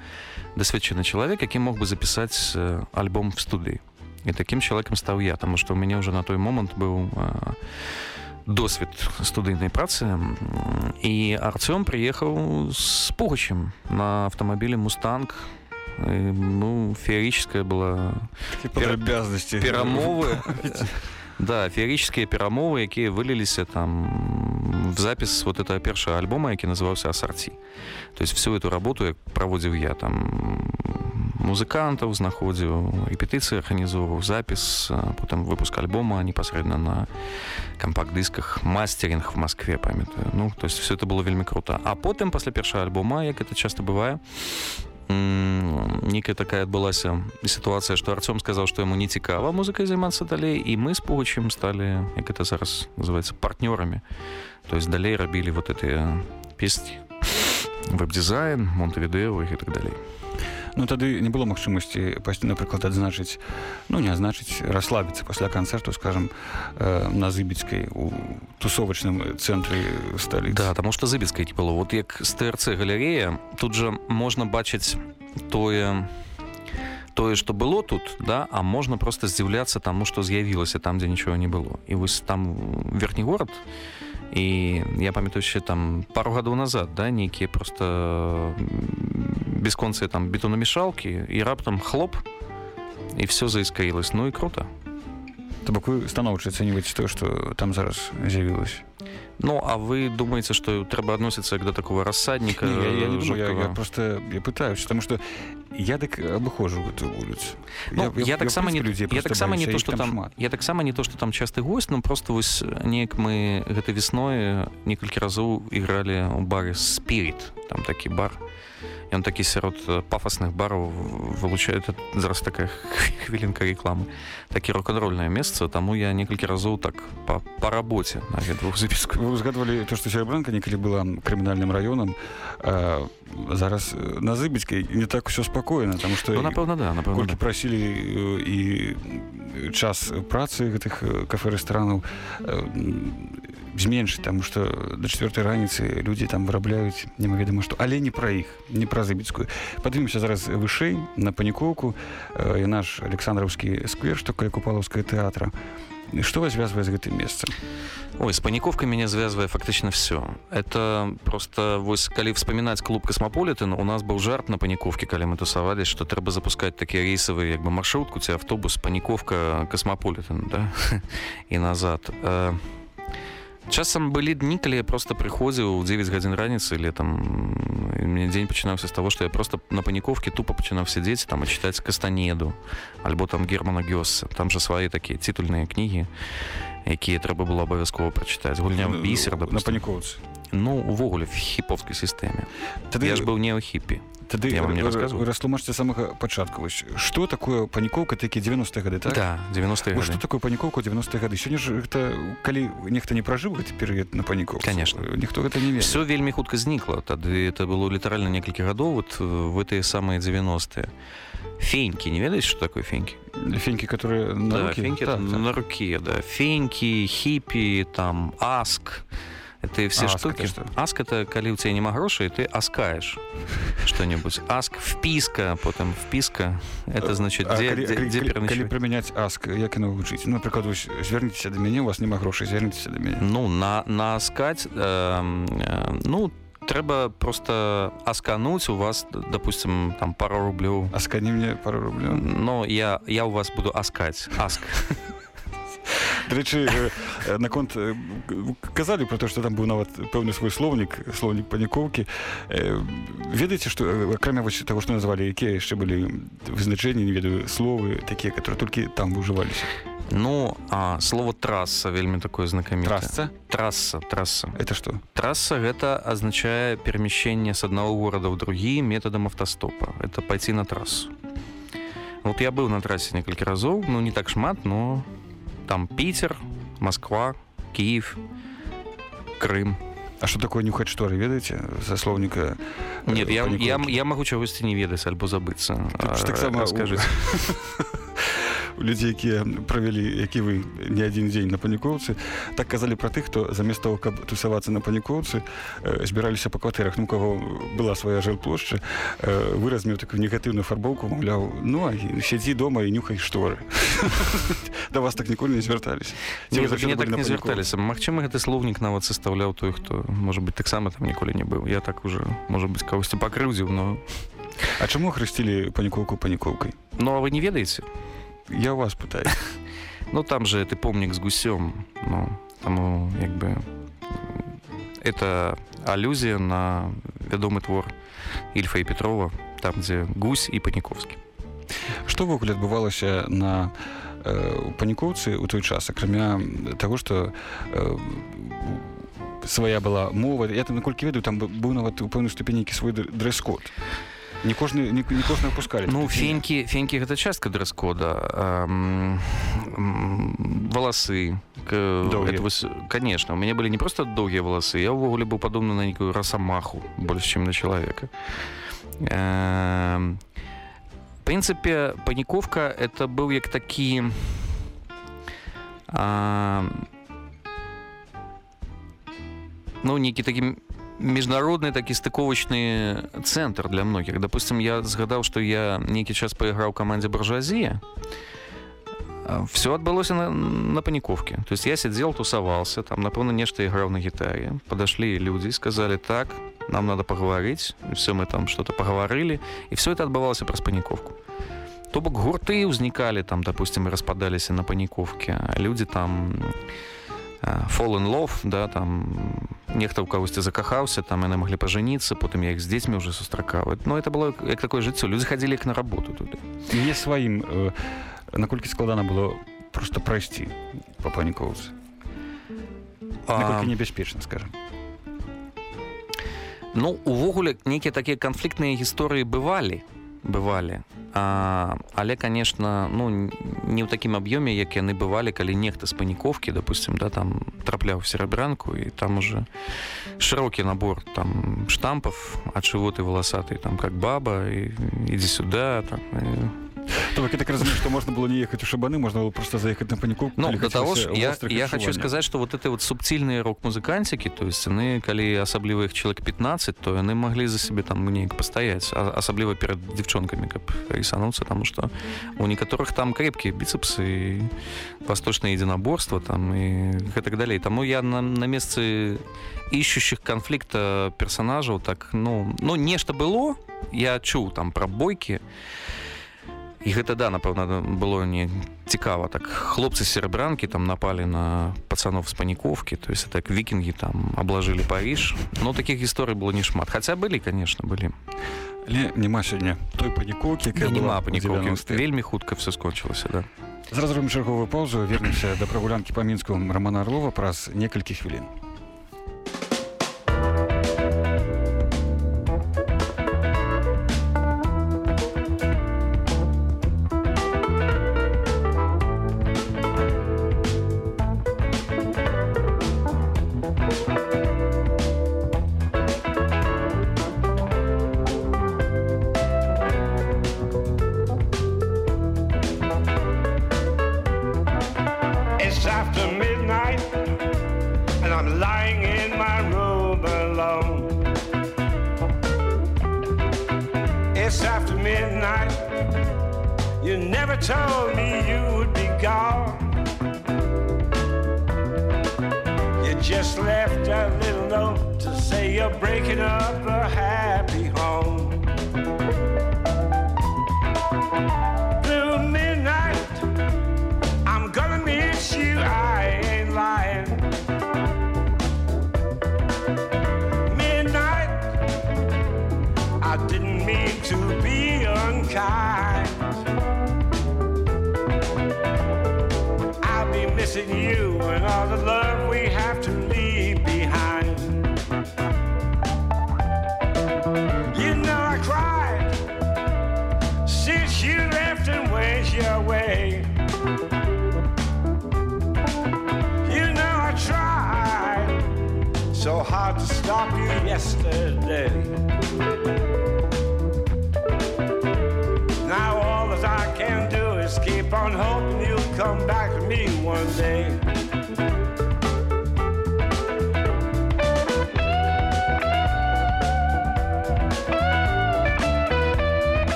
дасведчаны чалавек які мог бы запісаць альбом в студыі. І такім чалавекам стаў я таму што ў мяне ўжо на той момант быў досвед студыйнай працы. І арцём прыехаў з пугачем на аўтамабілі мустанг І, ну феерическая была Такі падрабязнасці. перамовы да феерическія перамовы якія выліліся там в запіс вот этого першага альбома які называўся асарці то есть всю эту работу як праводзіў я там музыкантаў знаходзіў рэпетыцыі арганізоўваў запіс а потым выпуск альбома непасрэдна на кампакт-дысках мастеринг в Москве памятаю. Ну то есть все это было вельмі круто. А потым пасля першага альбома як это часто бывае м, нейкая такая адбылася сітуацыя што арцём сказаў што яму не цікава музыкай займацца далей і мы з пугачым сталі як это зараз называется партнёрамі то есть далей рабілі вот этыя песні веб-дизайн монтавідэо і так далей Ну тады не было магчымасці пайсці, напрыклад, адзначыць, ну не азначыць, расслабіцца пасля канцэрту, скажам, э, на зыбіцкай у тусовачным цэнтры сталіцы. Да, таму што зыбіцкай не было вот як з ТРЦ галерея тут жа можна бачыць тое тое што было тут да а можна просто здзіўляцца таму што з'явілася там дзе нічога не было і вось там верхні горад і я памятаю яшчэ там пару гадоў назад да нейкія просто бесконцыя там бетонамешалкі і раптам хлоп і все заіскаілась ну і круто То бок вы станоўча ацэньваеце тое, што там зараз з'явілася. Ну а вы думаеце што трэба адносіцца да такого рассадніка Не, я, я, не думаю, я, я просто я пытаюсь, потому что я так абыходжу гэтую вуліцу. Ну, я, я таксама не людзей я таксама не то что там я таксама не то что там часты гость ну просто вось неяк мы гэта весной некалькі разоў ігралі ў бары спірит там такі бар ён такі сярод э, пафасных бараў вылучае зараз такая *laughs* хвілінка рэкламы такі рок-н-рольнае месца таму я некалькі разоў так па, па рабоце наведваў запіску вы узгадвалі то што серабранка некалі была крымінальным раёнам а, зараз э, на зыбіцкай не так усё спакойна таму што ну, напэўна да напэўна да. прасілі э, і час працы гэтых э, кафе рэстаранаў зменшыць таму што да чавёртай раніцы людзі там вырабляюць немаведама што але не пра іх не пра зыбіцкую падымемся зараз вышэй на панікоўку і наш александраўскі сквер што каля купалаўская тэатра что вас звязвае з гэтым месцам Ой, с паніковкой меня звязвае фактычна все это просто вось калі вспоминать клуб космополитен у нас быў жарт на паніковке калі мы тусавались что трэба запускать такія рейсавыя як бы маршрутку ці автобус паніковка космополитен да? *laughs* і назад. А часам былі дні калі я просто прыходзіў у 9 гадзін раніцы летом мне дзень пачынаўся з того что я просто на паніковке тупо пачынаў сядзець там і чытаць кастанеду альбо там германа гёсса. Там жа свае такія титульныя кнігі якія трэба было абавязкова прачытаць. Гульня бісер на панікоўцы ну увогуле в хіповскай сістэме тады я ж быў не ў хіпі тады Я вам не рассказывал. растлумачце самага пачатку вось что такое паніковка такі 90 гады так? Да 90 Вот что такое паніковка 90 гады сёння ж гэта калі нехта не пражыў гэты перыяд на паніков Конечно. ніхто гэта не все вельмі хутка знікла. Тады это было літаральна некалькі гадоў вот в гэтыя самыя 90 фенькі не ведаеш что такое фенькі? Фенькі которые на да, фенькі Так, это так. на руке да. Фенькі хіпі там аск это все Аск штуки. это что? аск это калі у тебя няма грошай ты аскаешь *laughs* что-нибудь. Аск впіска потым впіска это значит А дзе, калі, дзе, калі, дзе калі, калі прымяняць аск як яно вывучыць ну напрыклад зверніцеся да мяне у вас няма грошай зверніцеся да мяне ну на наскаць э, э, ну трэба просто аскануть у вас допустим там пару рублёў аскані мне пару рублёў но я я у вас буду аскаць аск *laughs* Дарэчы наконт казалі про то што там быў нават пэўны свой слоўнік слоўнік панікоўкі ведаеце што акрамя вось таго што называлі якія яшчэ былі вызначэнні не ведаю словы такія которые толькі там выжываліся ну а слово трасса вельмі такое знакамітае трасца трасса трасса. Это что? Трасса гэта азначае перамяшчэнне с аднаго горада ў другі метадам автостопа это пайти на трассу вот я быў на трасе некалькі разоў ну не так шмат но там питер москва киев крым. А что такое нюхаць шторы ведаеце за слоўніка нет я, я, я могу чагосьці не ведаць альбо забыцца Тут ж таксама у- *laughs* людзі якія правялі які вы не адзін дзень на панікоўцы так казалі пра тых хто замест того каб тусавацца на панікоўцы э, збіраліся па кватэрах ну каго была свая жылплошча э, выраз меў такую негатыўную фарбоўку маўляў ну а сядзі дома і нюхай шторы *laughs* да вас так ніколі не звярталіся так не звярталіся Магчыма гэты слоўнік нават састаўляў той хто можа быть таксама там ніколі не быў я так уже можа быть кагосьці пакрыўдзіў но А чаму хрысцілі панікоўку панікоўкай ну а вы не ведаеце я вас пытаю *laughs* ну там же ты помнік з гусём ну таму як бы это алюзія на вядомы твор ільфа і петрова там дзе гусь і паніковскі што ўвогуле адбывалася на э, панікоўцы ў той час акрамя таго што э, свая была мова? Я там наколькі ведаю там бы- быў нават у пэўнай ступені які свой др- дрэс-код не кожны не, не кожны пускалі ну фенькі фенькі гэта частка дрэс-кода Ам, м, валасы к- Доўгія. это вось, конечно у мяне былі не просто доўгія валасы я ўвогуле быў падобны на нейкую расамаху больш чым на чалавека Эм, в прынцыпе паніковка это быў як такі а, ну нейкі такі міжнародны такі стыковачны цэнтр для многіх. Допустим я згадаў што я нейкі час пайграў камандзе буржуазія. Все адбылося на, на паніковке то есть я сидел тусавался там напэўна нешта іграў на гітаре. Подошли людзі сказали так нам надо поговорить все мы там что-то поговорили і все это адбывалася праз паніковку. То бок гурты ўзнікалі там допустим распадаліся на паніковке люди там э, fall in love да там нехта ў кагосьці закахаўся там яны маглі пажаніцца потым я іх з дзецьмі уже сустракаў но это было як такое жыццё людзі хадзілі як на работу туды не сваім э, наколькі складана было просто прайсці па панікоўцы А, небяспечна скажем. Ну увогуле нейкія такія канфліктныя гісторыі бывалі бывалі а, але конечно ну не ў такім аб'ёме як яны бывалі калі нехта з паніковкі допустим да там трапляў серабранку і там уже шырокі набор там штампов а чего ты валасаты там как баба і ідзі сюда там і... То я так разумею, что можно было не ехать у Шабаны, можно было просто заехать на панику. Ну, до того ж, я, я хочу сказать, что вот эти вот субтильные рок-музыкантики, то есть они, коли особливо их человек 15, то они могли за себе там неяк постоять, а, особливо перед девчонками, как рисануться, потому что у некоторых там крепкие бицепсы и восточное единоборство там и, так далее. Тому я на, на месте ищущих конфликта персонажей так, ну, ну, нечто было, я чуў там про бойки, і гэта да напэўна было не цікава так хлопцы серабранкі там напалі на пацанов з паніковкі то есть так вікінгі там аблажылі париж. Но таких гісторый было не шмат. Хаця былі конечно былі але няма сёння той панікоўкі няма паніковкі вельмі хутка все скончылася да. Зразумем чарговую паузу вернемся да прагулянкі па мінску романа орлова праз некалькі хвілін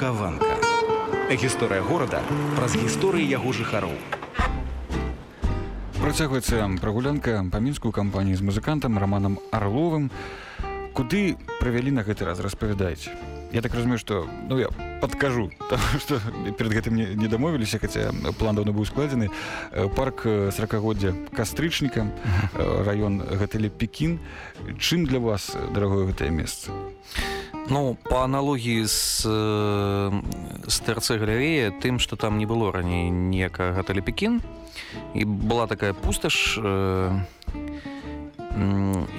брукаванка гісторыя горада праз гісторыі яго жыхароў. Працягваецца прагулянка па мінскую кампаніі з музыкантам раманам арловым куды правялі на гэты раз распавядайце. Я так разумею што ну я падкажу *laughs* што перад гэтым не, не дамовіліся хаця план даўно быў складзены. Э, парк э, сорокагоддзя кастрычніка э, раён гатэлі пекін. Чым для вас дарагое гэтае месца Ну, по аналогіі з, э, з ТРЦ галерея тым, што там не было раней ніякага гатэлі Пекін і была такая пусташ э,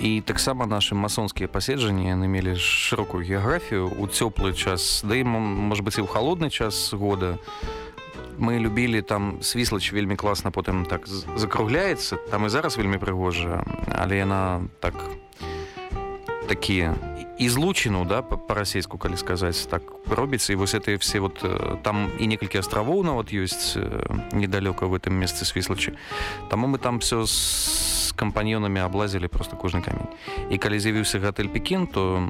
і таксама нашы масонскія паседжанні яны мелі шырокую геаграфію у цёплы час да і м- можа быць і ў халодны час года. Мы любілі там свіслач вельмі класна потым так закругляецца там і зараз вельмі прыгожа але яна так такія і злучыну да па-расейску калі сказаць так робіцца і вось это все вот э, там і некалькі астравоў нават ёсць э, недалёка в этом месцы свіслачы таму мы там все з кампаньёнамі аблазілі просто кожны камень. І калі з'явіўся гатэль пекін то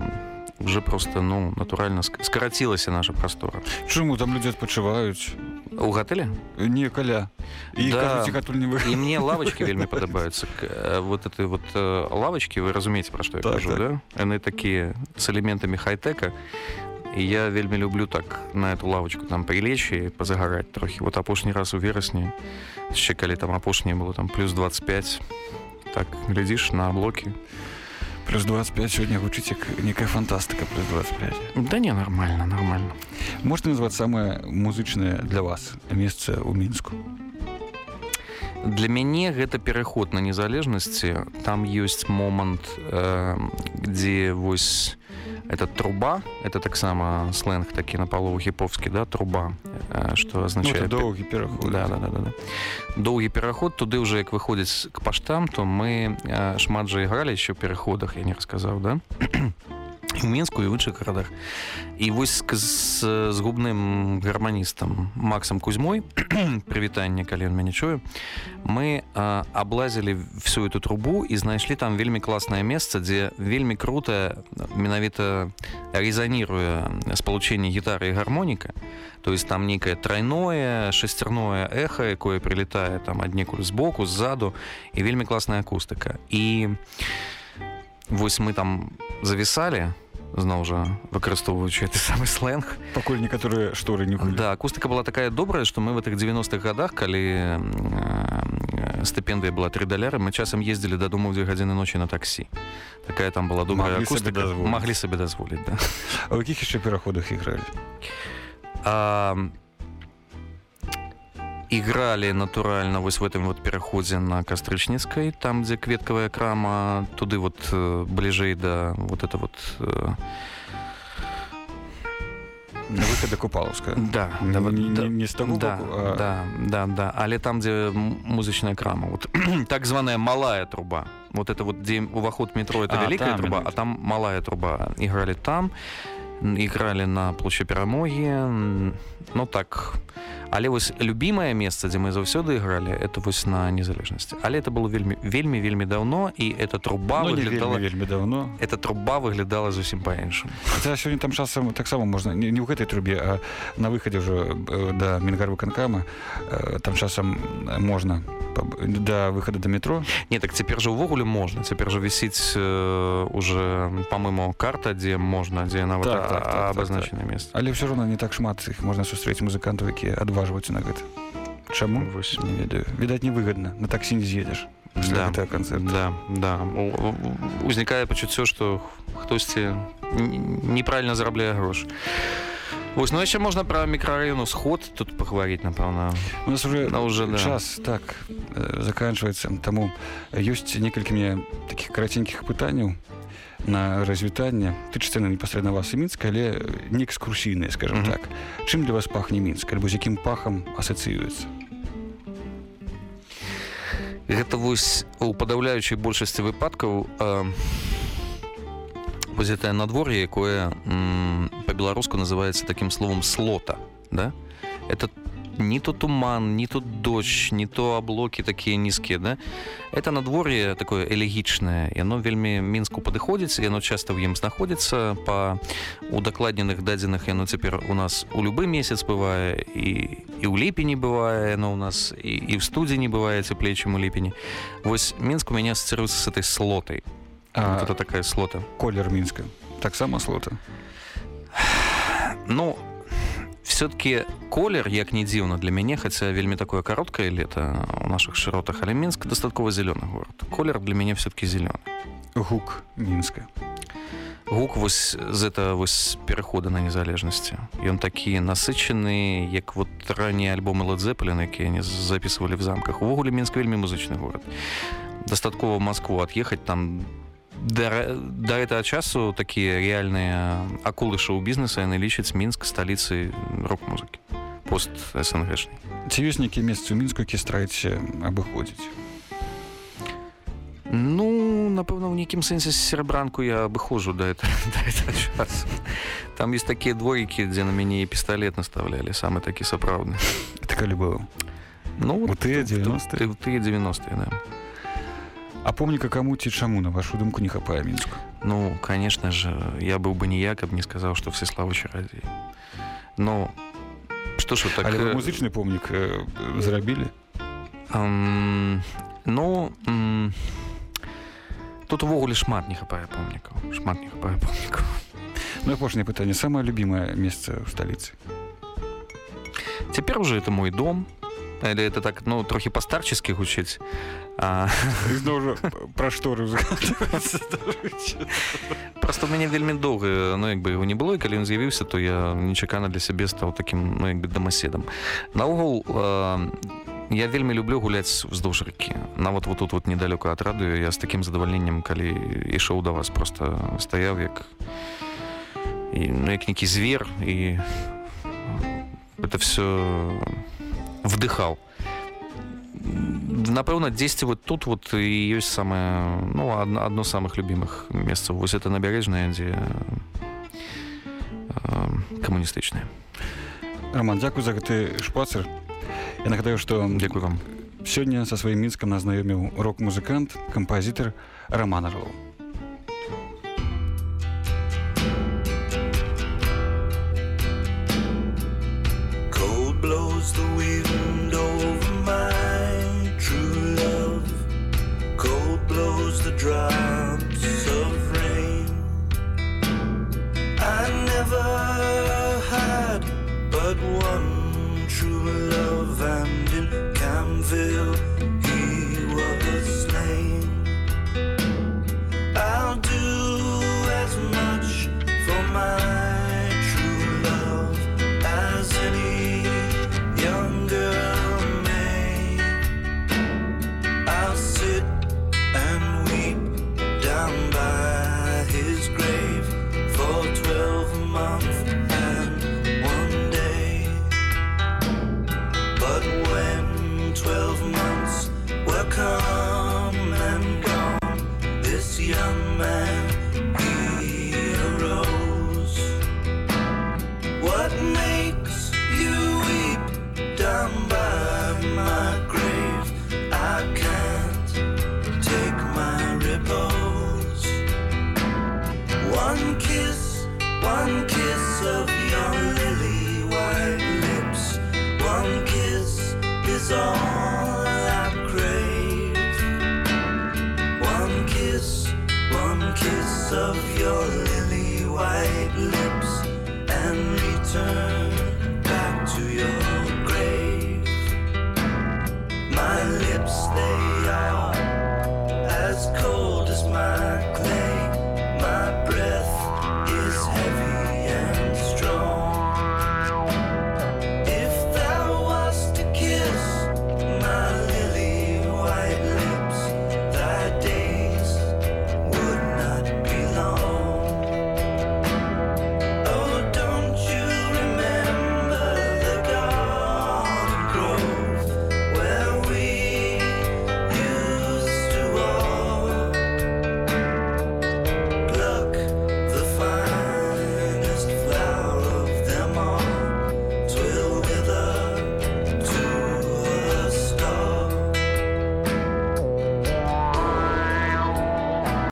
уже просто ну натуральна ск- скарацілася наша прастора Чаму там людзі адпачываюць у гатэле не каля і Да. кажуць, адтуль не і мне лавочки вельмі падабаюцца э, вот этой вот э, лавочки вы разумееце пра што я Так, кажу так. да? Яны такія з элементамі хай-тека. І я вельмі люблю так на эту лавочку там прилечь і пазагараць трохі вот апошні раз у верасні яшчэ калі там апошняе было там плюс 25 так глядзіш на блокі плюс 25 сёння гучыць як некая фантастыка плюс 25 да не нормально нормально. Можете назваць самае музычнае для вас месца ў мінску для мяне гэта пераход на незалежнасці там ёсць момант э, дзе вось это труба это таксама сленг такі на палову гіповскі да труба э, что ну, означает это доўгі пераход да, да, да, да, да. доўгі пераход туды уже як выходзіць к паштам то мы э, шмат жа ігралі еще пераходах я не расказаў да у мінску і ў іншых гарадах і вось з, з губным гарманістам максам кузьмой прывітанне калі ён мяне чую мы э, аблазілі всю эту трубу і знайшлі там вельмі класнае месца дзе вельмі крутая менавіта резаніруе спалучэнне гітары і гармоніка то есть там нейкае тройное шасцярное эхо якое прилетае там аднекуль збоку ззаду і вельмі класная акустыка і вось мы там завісалі зноў жа выкарыстоўваючы ты самы сленг. Пакуль некаторыя шторы не да акустыка была такая добрая што мы в этих 90-х годах калі э, стыпендыя была 3 даляры мы часам ездзілі дадому дзве гадзіны ночі на таксі такая там была добрая Маглі сабе акустыка маглі сабе дазволіць да. а ў якіх яшчэ пераходах ігралі А, играли натурально вось в этом вот пераходзе на кастрычніцкай там дзе кветкавая крама туды вот э, бліжэй да вот это вот э, на выхада купалаўска да, не, да, не, да, не, з таго да, боку, а... да, да, да. Але там, дзе м- музычная крама, вот *clears throat* так званая малая труба. Вот это вот, дзе уваход метро, это А, великая там труба, яны. а там малая труба. Играли там, играли на площади Перамоги. м, Ну так. Але вось любимое место, дзе мы заўсёды играли, это вось на незалежнасці. Але это было вельмі вельмі вельмі давно, і эта труба ну, выглядала... вельмі, вельмі давно Эта труба выглядала зусім па-іншаму. Сёння там часам таксама можна не, не ў гэтай трубе а на выхадзе ўжо э, да мінгарвы канкама э, там часам можна да выхада да метро. Не, так цяпер жа ўвогуле можна. Цяпер жа вісіць э, уже па-мойму карта дзе можна дзе нават Так, так, так, так, абазначана месца. Але ўсё роўна не так шмат іх. Можна сустрэць музыкантаў якія адважваюцца на гэта Чаму? Вось. не ведаю. Відаць невыгадна. На таксі не з'едзеш Да, канцэрт да да. Узнікае пачуццё што хтосьці неправільна зарабляе грош Вось ну яшчэ можна пра мікрараён усход тут пагаварыць напэўна. У нас уже Ну, уже, да. час так э, заканчваецца. Таму ёсць некалькі мне таких караценькіх пытанняў на развітанне. Тычыцца на непасрэдна вас і мінска але не экскурсійныя скажем Мгм. так. Чым для вас пахне мінск альбо з якім пахам асацыюецца? Гэта вось у падаўляючай большасці выпадкаў э, вось гэтае надвор'е якое м, па-беларуску называецца такім словом слота да? Это ни то туман, ни то дождь, ни то облоки такие низкие, да. Это надворье такое элегичное, и оно вельми Минску подыходит, и оно часто в ім знаходится по удакладненых дадзеных, и оно теперь у нас у любы месяц бывает, и, и у липени бывает, оно у нас и, и в студии не бывает теплее, чем у липени. Вот Минск у меня ассоциируется с этой слотой. А Вот это такая слота. колер мінска таксама слота Ну, все-таки колер, як не дзіўна для мяне, хаця вельмі такое кароткае лета у наших шыротах, але Мінск дастаткова зялёны горад. Колер для мяне все-таки зялёны. гук мінска Гук вось з это вось перахода на незалежнасці. Ён такі насычаны, як вот раннія альбомы Led Zeppelin, якія они записывали в замках. Увогуле Мінск вельмі музычны горад. Дастаткова Москву отъехать там до, до этого часу такие реальные акулы шоу-бізнеса яны лічаць Мінск сталіцай рок-музыкі пост СНГшнай. ці ёсць нейкія месцы ў мінску які стараеце абыходзіць Ну, напэўна, ў нейкім сэнсе серабранку я абыходжу да *laughs* этого, да этого часу. Там есть такія двойкі, дзе на мяне і пісталет наставлялі, самы такі сапраўдны. это калі было Ну, тыя ты- 90-е? ты- Тыя 90-е, да. а помніка каму ці чаму на вашу думку не хапае мінску Ну, конечно же, я был бы не я, каб не сказал, что все славы чародеи. Но что ж, вот так... але вы э, музычны помнік э, зрабілі эм, ну, м, тут увогуле шмат не хапае помнікаў. Шмат не хапае помнікаў. ну апошняе пытанне самае любімае месца ў сталіцы Теперь уже это мой дом. Или это так, ну, трохи постарчески гучыць. А, зноў жа пра шторы просто мяне вельмі доўга ну як бы яго не было і калі ён з'явіўся то я нечакана для сябе стаў таким ну як бы дамаседам наогул э, я вельмі люблю гуляць уздоўж ракі нават вот тут вот недалёка ад радыё я з таким задавальненнем калі ішоў да вас просто стаяў як і ну, як нейкі звер і это все вдыхал. Напэўна дзесьці вот тут вот і ёсць самае ну адно, адно з самых любімых месцаў. Вось это набярэжная дзе э, камуністычная роман дзякуй за гэты шпацер я нагадаю што Дзякуй вам. сёння са сваім мінскам назнаёміў рок-музыкант кампазітар роман орлов